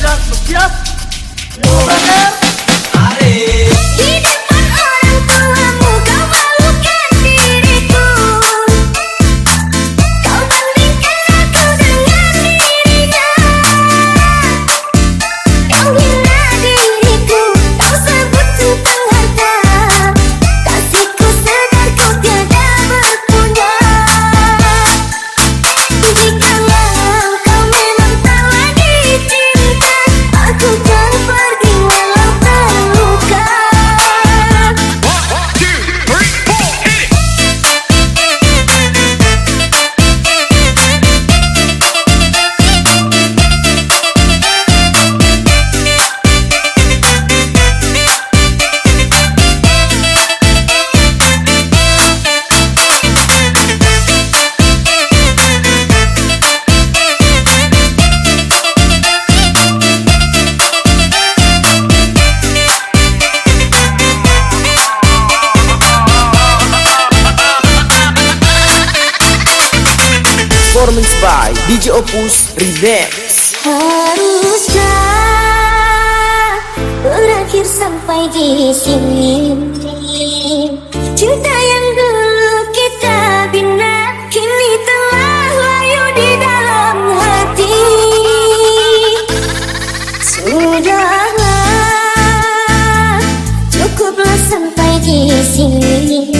Gracias, Sofía. Performance by DJ Opus Remix. Haruskah berakhir sampai di sini. Cinta yang dulu kita bina Kini telah layu di dalam hati. Sudahlah Cukuplah sampai di sini